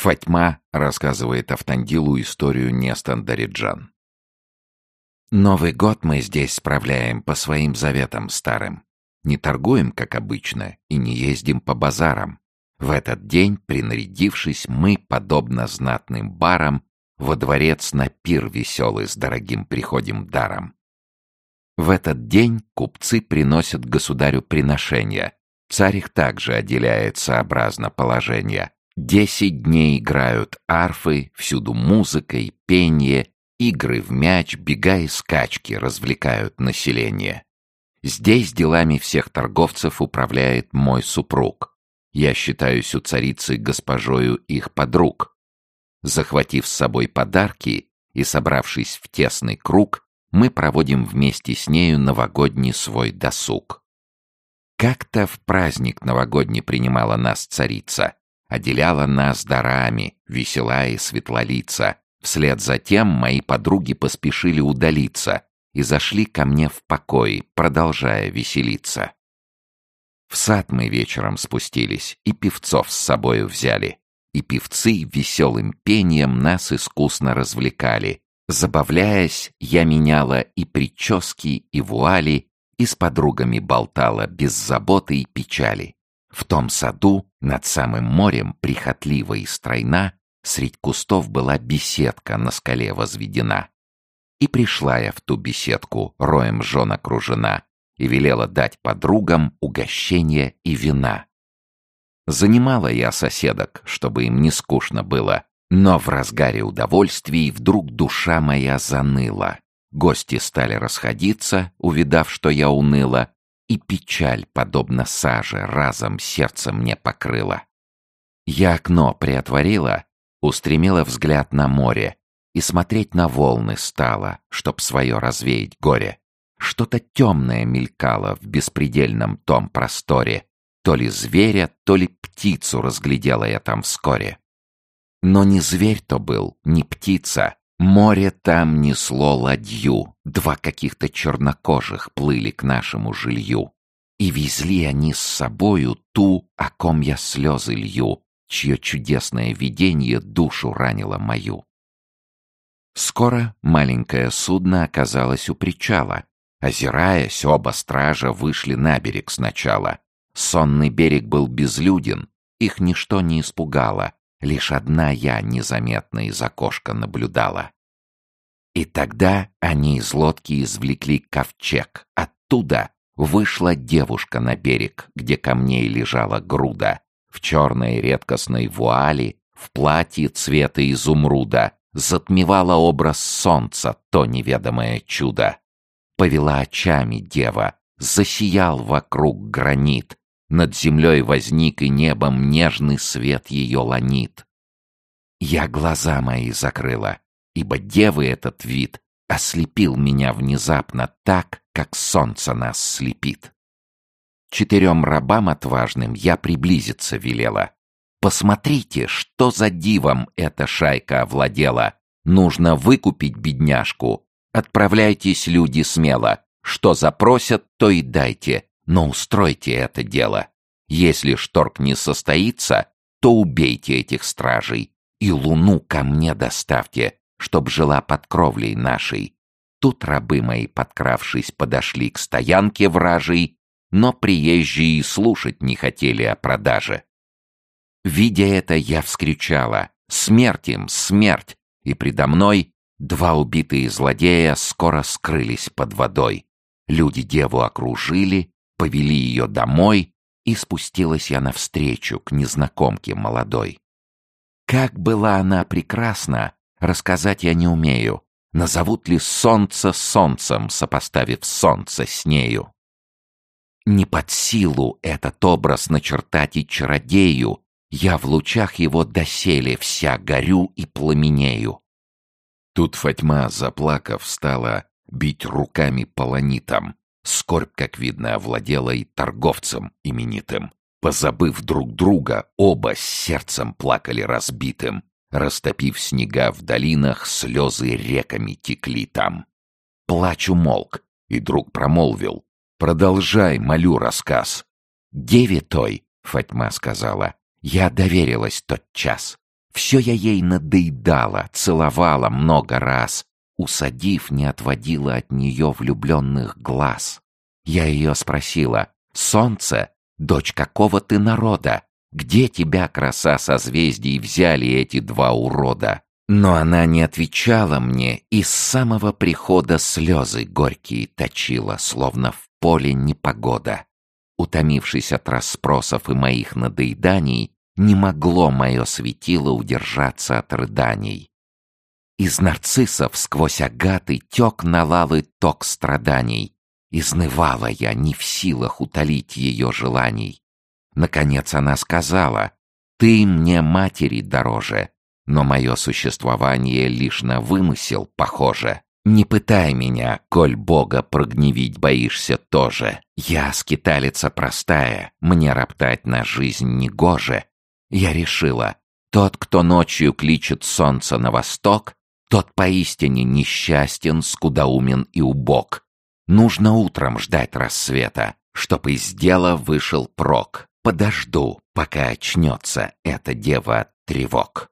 Фатьма рассказывает Автандилу историю Нестандариджан. Новый год мы здесь справляем по своим заветам старым. Не торгуем, как обычно, и не ездим по базарам. В этот день, принарядившись, мы, подобно знатным барам, во дворец на пир веселый с дорогим приходим даром. В этот день купцы приносят государю приношения. Царь их также отделяет сообразно положения. Десять дней играют арфы, всюду музыка и пение, игры в мяч, бега и скачки развлекают население. Здесь делами всех торговцев управляет мой супруг. Я считаюсь у царицы госпожою их подруг. Захватив с собой подарки и собравшись в тесный круг, мы проводим вместе с нею новогодний свой досуг. Как-то в праздник новогодний принимала нас царица, отделяла нас дарами, весела и светлолица. Вслед за тем мои подруги поспешили удалиться и зашли ко мне в покой, продолжая веселиться. В сад мы вечером спустились и певцов с собою взяли и певцы веселым пением нас искусно развлекали. Забавляясь, я меняла и прически, и вуали, и с подругами болтала без заботы и печали. В том саду, над самым морем, прихотлива и стройна, средь кустов была беседка на скале возведена. И пришла я в ту беседку, роем жен окружена, и велела дать подругам угощение и вина. Занимала я соседок, чтобы им не скучно было, но в разгаре удовольствий вдруг душа моя заныла. Гости стали расходиться, увидав, что я уныла, и печаль, подобно саже, разом сердце мне покрыла. Я окно приотворила, устремила взгляд на море и смотреть на волны стала, чтоб свое развеять горе. Что-то темное мелькало в беспредельном том просторе, то ли зверя, то ли птицу разглядела я там вскоре. Но не зверь то был, не птица. Море там несло ладью. Два каких-то чернокожих плыли к нашему жилью. И везли они с собою ту, о ком я слезы лью, чье чудесное видение душу ранило мою. Скоро маленькое судно оказалось у причала. Озираясь, оба стража вышли на берег сначала. Сонный берег был безлюден, их ничто не испугало, лишь одна я незаметно из окошка наблюдала. И тогда они из лодки извлекли ковчег. Оттуда вышла девушка на берег, где камней лежала груда, в черной редкостной вуали, в платье цвета изумруда, затмевала образ солнца то неведомое чудо. Повела очами дева, засиял вокруг гранит, над землей возник и небом нежный свет ее ланит. Я глаза мои закрыла, ибо девы этот вид ослепил меня внезапно так, как солнце нас слепит. Четырем рабам отважным я приблизиться велела. Посмотрите, что за дивом эта шайка овладела. Нужно выкупить бедняжку. Отправляйтесь, люди, смело. Что запросят, то и дайте. Но устройте это дело. Если шторг не состоится, то убейте этих стражей и луну ко мне доставьте, чтоб жила под кровлей нашей. Тут рабы мои, подкравшись, подошли к стоянке вражей, но приезжие и слушать не хотели о продаже. Видя это, я вскричала «Смерть им, смерть!» И предо мной два убитые злодея скоро скрылись под водой. Люди деву окружили, повели ее домой, и спустилась я навстречу к незнакомке молодой. Как была она прекрасна, рассказать я не умею. Назовут ли солнце солнцем, сопоставив солнце с нею? Не под силу этот образ начертать и чародею, я в лучах его доселе вся горю и пламенею. Тут Фатьма, заплакав, стала бить руками полонитом, Скорбь, как видно, овладела и торговцем именитым. Позабыв друг друга, оба с сердцем плакали разбитым. Растопив снега в долинах, слезы реками текли там. Плач умолк, и друг промолвил. «Продолжай, молю, рассказ». «Деве той», — Фатьма сказала, — «я доверилась тот час. Все я ей надоедала, целовала много раз, усадив, не отводила от нее влюбленных глаз. Я ее спросила, «Солнце, дочь какого ты народа? Где тебя, краса созвездий, взяли эти два урода?» Но она не отвечала мне и с самого прихода слезы горькие точила, словно в поле непогода. Утомившись от расспросов и моих надоеданий, не могло мое светило удержаться от рыданий. Из нарциссов сквозь агаты тек на лавы ток страданий. Изнывала я, не в силах утолить ее желаний. Наконец она сказала, «Ты мне матери дороже, но мое существование лишь на вымысел похоже. Не пытай меня, коль Бога прогневить боишься тоже. Я скиталица простая, мне роптать на жизнь не гоже. Я решила, тот, кто ночью кличет солнце на восток, тот поистине несчастен, скудоумен и убог. Нужно утром ждать рассвета, чтоб из дела вышел прок. Подожду, пока очнется эта дева тревог.